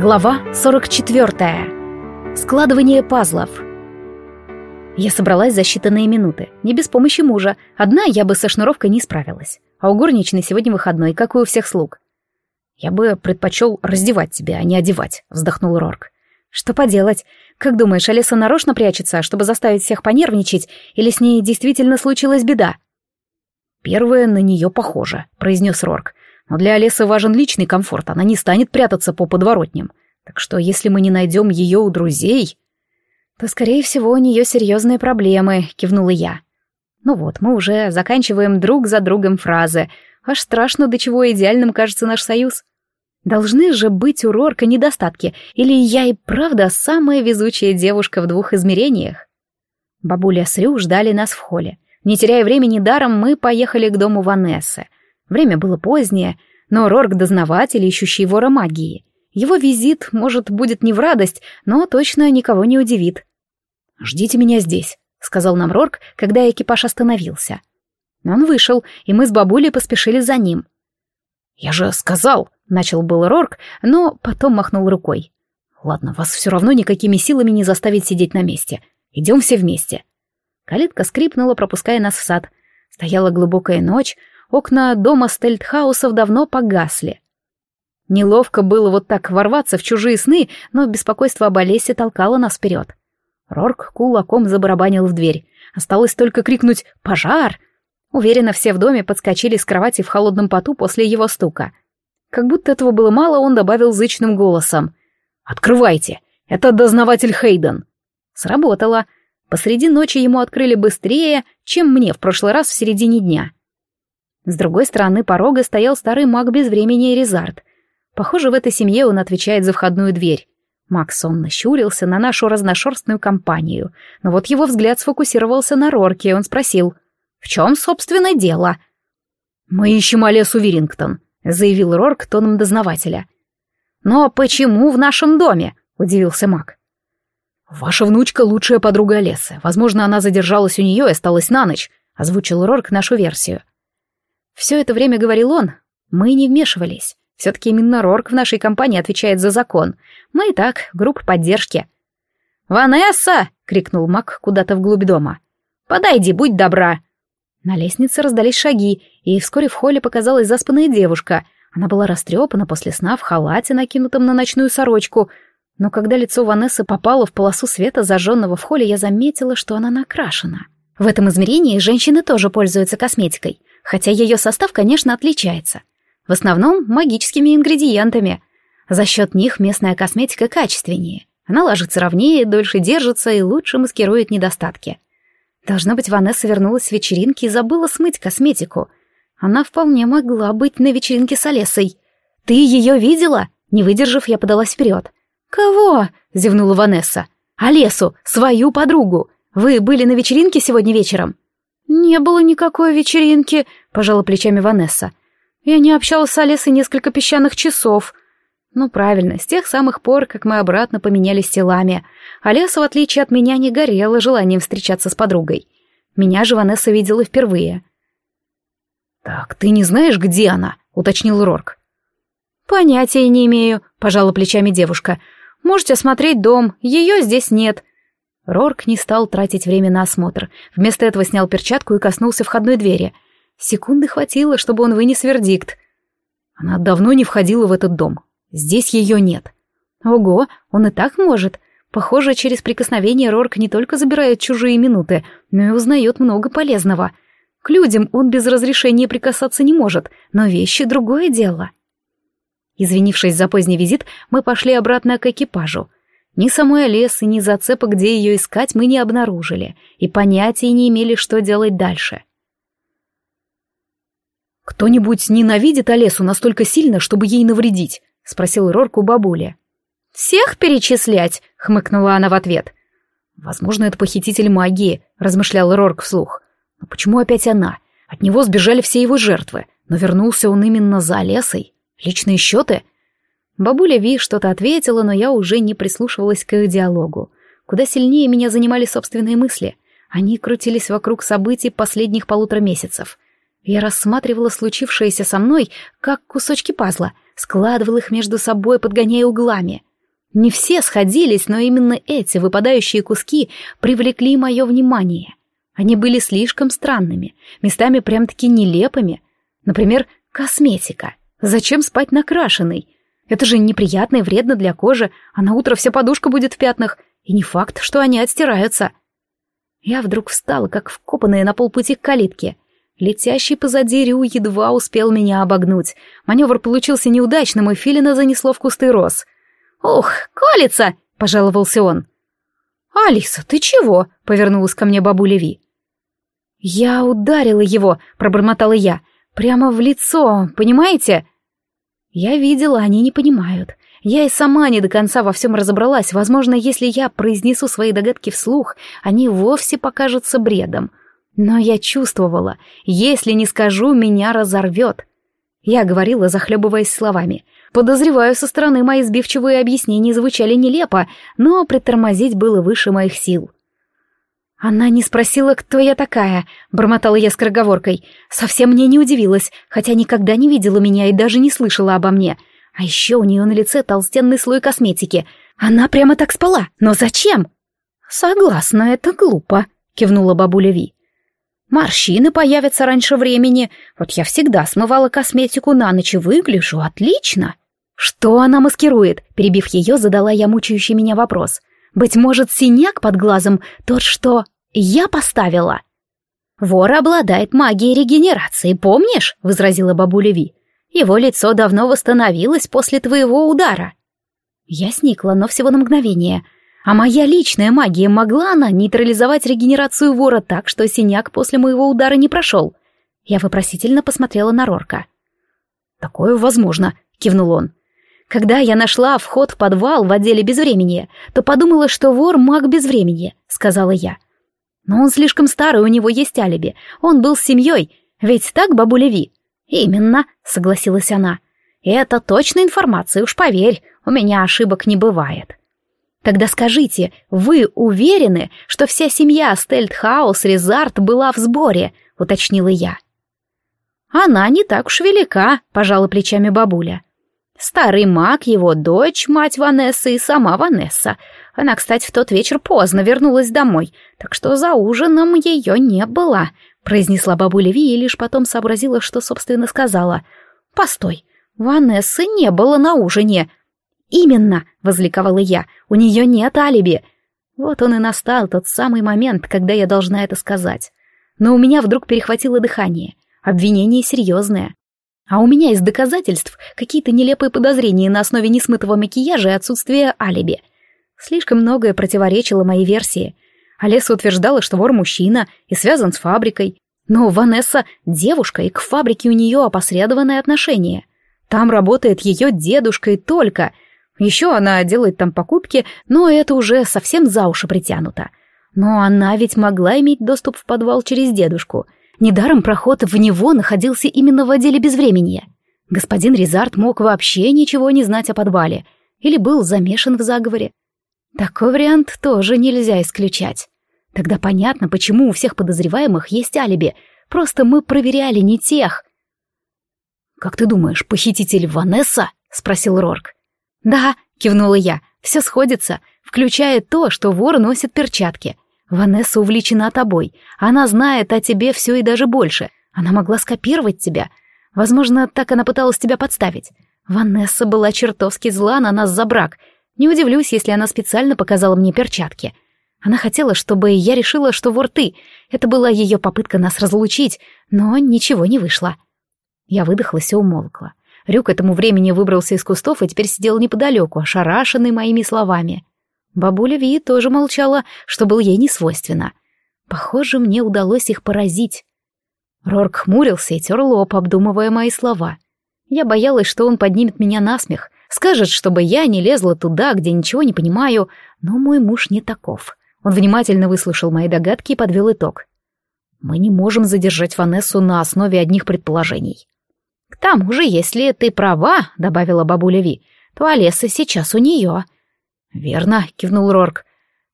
Глава 44. Складывание пазлов. Я собралась за считанные минуты. Не без помощи мужа. Одна я бы со шнуровкой не справилась. А у горничной сегодня выходной, как и у всех слуг. «Я бы предпочел раздевать тебя, а не одевать», — вздохнул Рорк. «Что поделать? Как думаешь, Алиса нарочно прячется, чтобы заставить всех понервничать, или с ней действительно случилась беда?» «Первое на нее похоже», — произнес Рорк. Но для Олесы важен личный комфорт, она не станет прятаться по подворотням. Так что если мы не найдем ее у друзей... То, скорее всего, у нее серьезные проблемы, кивнула я. Ну вот, мы уже заканчиваем друг за другом фразы. Аж страшно, до чего идеальным кажется наш союз. Должны же быть у Рорка недостатки, или я и правда самая везучая девушка в двух измерениях? Бабуля с Рю ждали нас в холле. Не теряя времени даром, мы поехали к дому Ванессы — Время было позднее, но Рорк — дознаватель, ищущий вора магии. Его визит, может, будет не в радость, но точно никого не удивит. «Ждите меня здесь», — сказал нам Рорк, когда экипаж остановился. Он вышел, и мы с бабулей поспешили за ним. «Я же сказал», — начал был Рорк, но потом махнул рукой. «Ладно, вас все равно никакими силами не заставить сидеть на месте. Идем все вместе». Калитка скрипнула, пропуская нас в сад. Стояла глубокая ночь, Окна дома Стельтхаусов давно погасли. Неловко было вот так ворваться в чужие сны, но беспокойство об Олесе толкало нас вперед. Рорк кулаком забарабанил в дверь. Осталось только крикнуть «Пожар!». Уверенно, все в доме подскочили с кровати в холодном поту после его стука. Как будто этого было мало, он добавил зычным голосом. «Открывайте! Это дознаватель Хейден!» Сработало. Посреди ночи ему открыли быстрее, чем мне в прошлый раз в середине дня. С другой стороны порога стоял старый маг без времени Резард. Похоже, в этой семье он отвечает за входную дверь. Маг сонно щурился на нашу разношерстную компанию, но вот его взгляд сфокусировался на Рорке, и он спросил, «В чем, собственно, дело?» «Мы ищем Олесу Вирингтон», — заявил Рорк тоном дознавателя. «Но почему в нашем доме?» — удивился маг. «Ваша внучка — лучшая подруга Олесы. Возможно, она задержалась у нее и осталась на ночь», — озвучил Рорк нашу версию. Все это время говорил он. Мы не вмешивались. Все-таки именно Рорк в нашей компании отвечает за закон. Мы и так, группа поддержки. «Ванесса!» — крикнул Мак куда-то вглубь дома. «Подойди, будь добра!» На лестнице раздались шаги, и вскоре в холле показалась заспанная девушка. Она была растрепана после сна в халате, накинутом на ночную сорочку. Но когда лицо Ванессы попало в полосу света, зажженного в холле, я заметила, что она накрашена. В этом измерении женщины тоже пользуются косметикой хотя ее состав, конечно, отличается. В основном магическими ингредиентами. За счет них местная косметика качественнее. Она ложится ровнее, дольше держится и лучше маскирует недостатки. Должно быть, Ванесса вернулась с вечеринки и забыла смыть косметику. Она вполне могла быть на вечеринке с Олесой. «Ты ее видела?» Не выдержав, я подалась вперед. «Кого?» — зевнула Ванесса. «Олесу, свою подругу. Вы были на вечеринке сегодня вечером?» «Не было никакой вечеринки», — пожала плечами Ванесса. «Я не общалась с Алисой несколько песчаных часов». «Ну, правильно, с тех самых пор, как мы обратно поменялись телами. Алиса, в отличие от меня, не горела желанием встречаться с подругой. Меня же Ванесса видела впервые». «Так, ты не знаешь, где она?» — уточнил Рорк. «Понятия не имею», — пожала плечами девушка. «Можете осмотреть дом, ее здесь нет. Рорк не стал тратить время на осмотр. Вместо этого снял перчатку и коснулся входной двери. Секунды хватило, чтобы он вынес вердикт. Она давно не входила в этот дом. Здесь ее нет. Ого, он и так может. Похоже, через прикосновение Рорк не только забирает чужие минуты, но и узнает много полезного. К людям он без разрешения прикасаться не может, но вещи — другое дело. Извинившись за поздний визит, мы пошли обратно к экипажу — ни самой Олесы, ни зацепа, где ее искать, мы не обнаружили, и понятия не имели, что делать дальше. «Кто-нибудь ненавидит Олесу настолько сильно, чтобы ей навредить?» — спросил Рорк у бабули. «Всех перечислять?» — хмыкнула она в ответ. «Возможно, это похититель магии», — размышлял Рорк вслух. «Но почему опять она? От него сбежали все его жертвы, но вернулся он именно за Олесой. Личные счеты?» Бабуля Ви что-то ответила, но я уже не прислушивалась к их диалогу. Куда сильнее меня занимали собственные мысли. Они крутились вокруг событий последних полутора месяцев. Я рассматривала случившееся со мной, как кусочки пазла, складывала их между собой, подгоняя углами. Не все сходились, но именно эти выпадающие куски привлекли мое внимание. Они были слишком странными, местами прям-таки нелепыми. Например, косметика. Зачем спать накрашенной? Это же неприятно и вредно для кожи, а на утро вся подушка будет в пятнах, и не факт, что они отстираются. Я вдруг встала, как вкопанная на полпути к калитке. Летящий позади Рю едва успел меня обогнуть. Маневр получился неудачным, и Филина занесло в кусты роз. «Ух, колется!» — пожаловался он. «Алиса, ты чего?» — повернулась ко мне бабуля Ви. «Я ударила его», — пробормотала я. «Прямо в лицо, понимаете?» Я видела, они не понимают. Я и сама не до конца во всем разобралась. Возможно, если я произнесу свои догадки вслух, они вовсе покажутся бредом. Но я чувствовала, если не скажу, меня разорвет. Я говорила, захлебываясь словами. Подозреваю, со стороны мои сбивчивые объяснения звучали нелепо, но притормозить было выше моих сил. «Она не спросила, кто я такая», — бормотала я скороговоркой. «Совсем мне не удивилась, хотя никогда не видела меня и даже не слышала обо мне. А еще у нее на лице толстенный слой косметики. Она прямо так спала. Но зачем?» «Согласна, это глупо», — кивнула бабуля Ви. «Морщины появятся раньше времени. Вот я всегда смывала косметику на ночь и выгляжу отлично». «Что она маскирует?» — перебив ее, задала я мучающий меня вопрос. «Быть может, синяк под глазом тот, что я поставила?» «Вор обладает магией регенерации, помнишь?» — возразила бабуля Ви. «Его лицо давно восстановилось после твоего удара». Я сникла, но всего на мгновение. А моя личная магия могла она нейтрализовать регенерацию вора так, что синяк после моего удара не прошел? Я вопросительно посмотрела на Рорка. «Такое возможно», — кивнул он. Когда я нашла вход в подвал в отделе безвремени, то подумала, что вор маг безвремени, сказала я. Но он слишком старый, у него есть алиби. Он был с семьей, ведь так, бабуля Ви? Именно, согласилась она. Это точная информация, уж поверь, у меня ошибок не бывает. Тогда скажите, вы уверены, что вся семья Стельтхаус Резарт была в сборе, уточнила я. Она не так уж велика, пожала плечами бабуля. Старый маг, его дочь, мать Ванессы и сама Ванесса. Она, кстати, в тот вечер поздно вернулась домой, так что за ужином ее не было, произнесла бабуля Ви и лишь потом сообразила, что, собственно, сказала. «Постой, Ванессы не было на ужине». «Именно», — возликовала я, — «у нее нет алиби». Вот он и настал тот самый момент, когда я должна это сказать. Но у меня вдруг перехватило дыхание. Обвинение серьезное. А у меня из доказательств какие-то нелепые подозрения на основе несмытого макияжа и отсутствия алиби. Слишком многое противоречило моей версии. Олеса утверждала, что вор мужчина и связан с фабрикой. Но Ванесса — девушка, и к фабрике у нее опосредованное отношение. Там работает ее дедушка и только. Еще она делает там покупки, но это уже совсем за уши притянуто. Но она ведь могла иметь доступ в подвал через дедушку — Недаром проход в него находился именно в отделе безвременья. Господин Резарт мог вообще ничего не знать о подвале или был замешан в заговоре. Такой вариант тоже нельзя исключать. Тогда понятно, почему у всех подозреваемых есть алиби. Просто мы проверяли не тех. «Как ты думаешь, похититель Ванесса?» — спросил Рорк. «Да», — кивнула я, — «все сходится, включая то, что вор носит перчатки. Ванесса увлечена тобой. Она знает о тебе все и даже больше. Она могла скопировать тебя. Возможно, так она пыталась тебя подставить. Ванесса была чертовски зла на нас за брак. Не удивлюсь, если она специально показала мне перчатки. Она хотела, чтобы я решила, что вор ты. Это была ее попытка нас разлучить, но ничего не вышло. Я выдохлась и умолкла. Рюк этому времени выбрался из кустов и теперь сидел неподалеку, ошарашенный моими словами. Бабуля Ви тоже молчала, что было ей не свойственно. Похоже, мне удалось их поразить. Рорк хмурился и тер лоб, обдумывая мои слова. Я боялась, что он поднимет меня на смех, скажет, чтобы я не лезла туда, где ничего не понимаю, но мой муж не таков. Он внимательно выслушал мои догадки и подвел итог. Мы не можем задержать Ванессу на основе одних предположений. К тому же, если ты права, добавила бабуля Ви, то Олеса сейчас у нее. «Верно», — кивнул Рорк.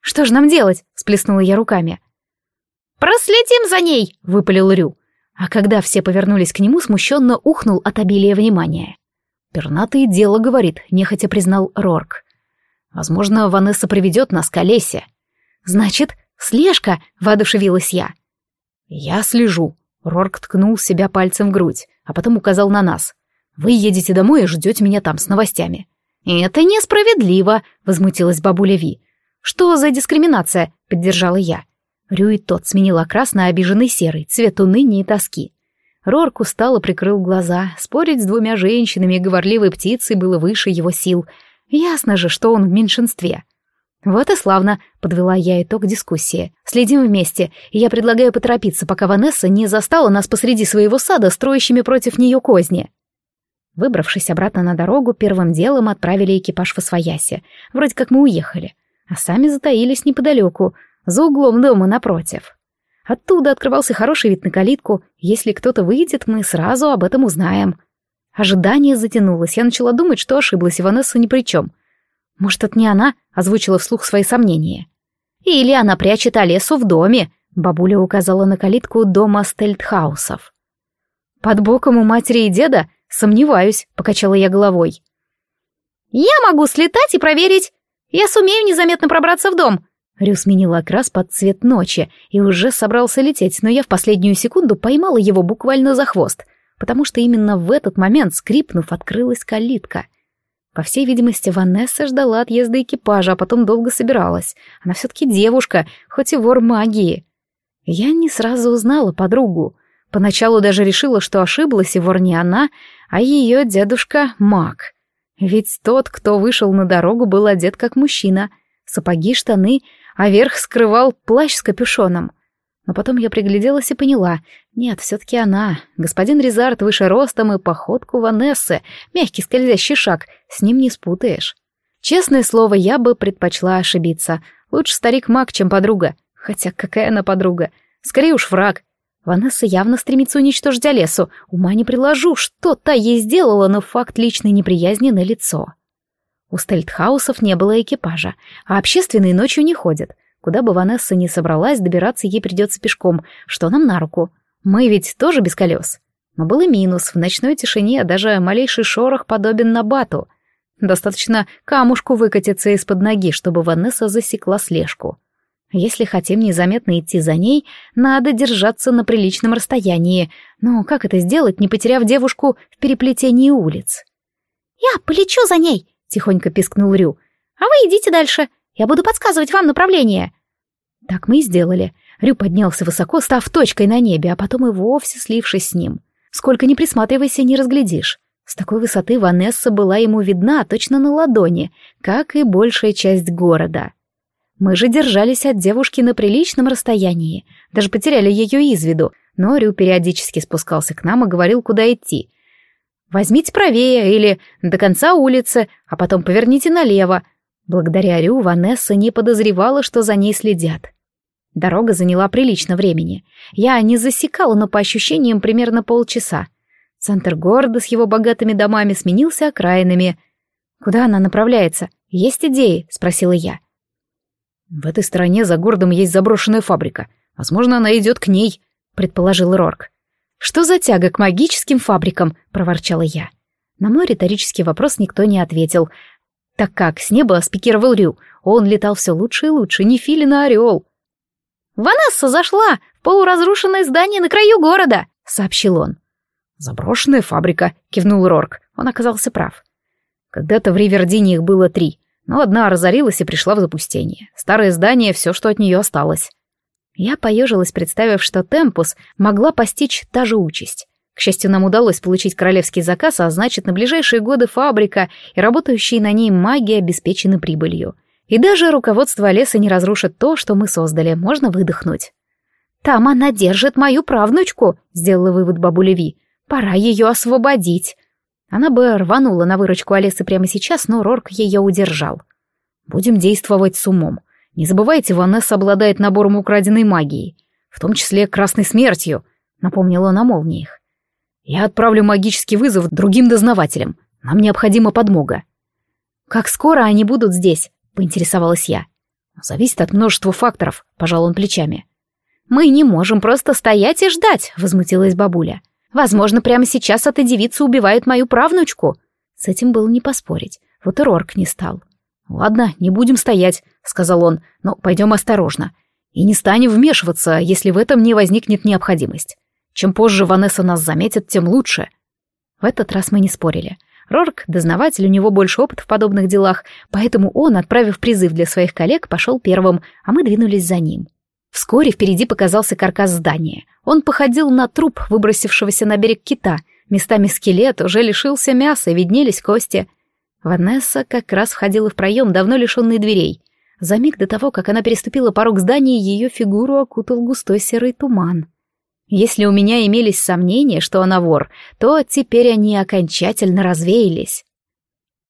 «Что же нам делать?» — сплеснула я руками. «Проследим за ней!» — выпалил Рю. А когда все повернулись к нему, смущенно ухнул от обилия внимания. «Пернатый дело говорит», — нехотя признал Рорк. Возможно, Ванесса приведет нас к Олесе. Значит, слежка, воодушевилась я. Я слежу. Рорк ткнул себя пальцем в грудь, а потом указал на нас. Вы едете домой и ждете меня там с новостями. «Это несправедливо», — возмутилась бабуля Ви. «Что за дискриминация?» — поддержала я. Рюй тот сменил окрас на обиженный серый, цвет уныния и тоски. Рорк устало прикрыл глаза. Спорить с двумя женщинами и говорливой птицей было выше его сил. Ясно же, что он в меньшинстве. «Вот и славно», — подвела я итог дискуссии. «Следим вместе, и я предлагаю поторопиться, пока Ванесса не застала нас посреди своего сада, строящими против нее козни». Выбравшись обратно на дорогу, первым делом отправили экипаж в Освояси. Вроде как мы уехали. А сами затаились неподалеку, за углом дома напротив. Оттуда открывался хороший вид на калитку. Если кто-то выйдет, мы сразу об этом узнаем. Ожидание затянулось. Я начала думать, что ошиблась, и Ванесса ни при чем. Может, это не она озвучила вслух свои сомнения. Или она прячет Олесу в доме, бабуля указала на калитку дома Стельтхаусов. Под боком у матери и деда? Сомневаюсь, покачала я головой. Я могу слетать и проверить. Я сумею незаметно пробраться в дом, Рю сменил окрас под цвет ночи и уже собрался лететь, но я в последнюю секунду поймала его буквально за хвост, потому что именно в этот момент, скрипнув, открылась калитка. По всей видимости, Ванесса ждала отъезда экипажа, а потом долго собиралась. Она все-таки девушка, хоть и вор магии. Я не сразу узнала подругу. Поначалу даже решила, что ошиблась, и вор не она, а ее дедушка — маг. Ведь тот, кто вышел на дорогу, был одет как мужчина. Сапоги, штаны, а верх скрывал плащ с капюшоном. Но потом я пригляделась и поняла. Нет, все-таки она. Господин Резард выше ростом и походку Ванессы. Мягкий скользящий шаг. С ним не спутаешь. Честное слово, я бы предпочла ошибиться. Лучше старик-маг, чем подруга. Хотя какая она подруга? Скорее уж враг. Ванесса явно стремится уничтожить Олесу. Ума не приложу, что та ей сделала, но факт личной неприязни на лицо. У Стельтхаусов не было экипажа, а общественные ночью не ходят. Куда бы Ванесса ни собралась, добираться ей придется пешком, что нам на руку. Мы ведь тоже без колес. Но был и минус, в ночной тишине даже малейший шорох подобен набату. Достаточно камушку выкатиться из-под ноги, чтобы Ванесса засекла слежку. Если хотим незаметно идти за ней, надо держаться на приличном расстоянии. Но как это сделать, не потеряв девушку в переплетении улиц? «Я полечу за ней!» — тихонько пискнул Рю. «А вы идите дальше. Я буду подсказывать вам направление». Так мы и сделали. Рю поднялся высоко, став точкой на небе, а потом и вовсе слившись с ним. Сколько ни присматривайся, не разглядишь. С такой высоты Ванесса была ему видна точно на ладони, как и большая часть города. Мы же держались от девушки на приличном расстоянии, даже потеряли ее из виду, но Рю периодически спускался к нам и говорил, куда идти. Возьмите правее или до конца улицы, а потом поверните налево. Благодаря Рю Ванесса не подозревала, что за ней следят. Дорога заняла прилично времени. Я не засекала, но по ощущениям примерно полчаса. Центр города с его богатыми домами сменился окраинами. «Куда она направляется? Есть идеи?» — спросила я. «В этой стороне за городом есть заброшенная фабрика. Возможно, она идет к ней», — предположил Рорк. «Что за тяга к магическим фабрикам?» — проворчала я. На мой риторический вопрос никто не ответил, так как с неба спикировал Рю. Он летал все лучше и лучше, не филин, а орел. «Ванесса зашла в полуразрушенное здание на краю города», — сообщил он. «Заброшенная фабрика», — кивнул Рорк. Он оказался прав. Когда-то в Ривердине их было три, но одна разорилась и пришла в запустение. Старое здание — все, что от нее осталось. Я поежилась, представив, что Темпус могла постичь та же участь. К счастью, нам удалось получить королевский заказ, а значит, на ближайшие годы фабрика и работающие на ней маги обеспечены прибылью. И даже руководство леса не разрушит то, что мы создали, можно выдохнуть. «Там она держит мою правнучку», — сделала вывод бабуля Ви. «Пора ее освободить». Она бы рванула на выручку Олесы прямо сейчас, но Рорк ее удержал. «Будем действовать с умом. Не забывайте, Ванесса обладает набором украденной магии, в том числе красной смертью, напомнил он о молниях. Я отправлю магический вызов другим дознавателям. Нам необходима подмога. Как скоро они будут здесь? поинтересовалась я. Зависит от множества факторов, пожал он плечами. Мы не можем просто стоять и ждать, возмутилась бабуля. Возможно, прямо сейчас эта девица убивает мою правнучку. С этим было не поспорить. Вот и Рорк не стал. «Ладно, не будем стоять», — сказал он, — «но пойдем осторожно. И не станем вмешиваться, если в этом не возникнет необходимость. Чем позже Ванесса нас заметит, тем лучше». В этот раз мы не спорили. Рорк, дознаватель, у него больше опыта в подобных делах, поэтому он, отправив призыв для своих коллег, пошел первым, а мы двинулись за ним. Вскоре впереди показался каркас здания. Он походил на труп, выбросившегося на берег кита. Местами скелет уже лишился мяса, виднелись кости. Ванесса как раз входила в проем, давно лишенный дверей. За миг до того, как она переступила порог здания, ее фигуру окутал густой серый туман. Если у меня имелись сомнения, что она вор, то теперь они окончательно развеялись.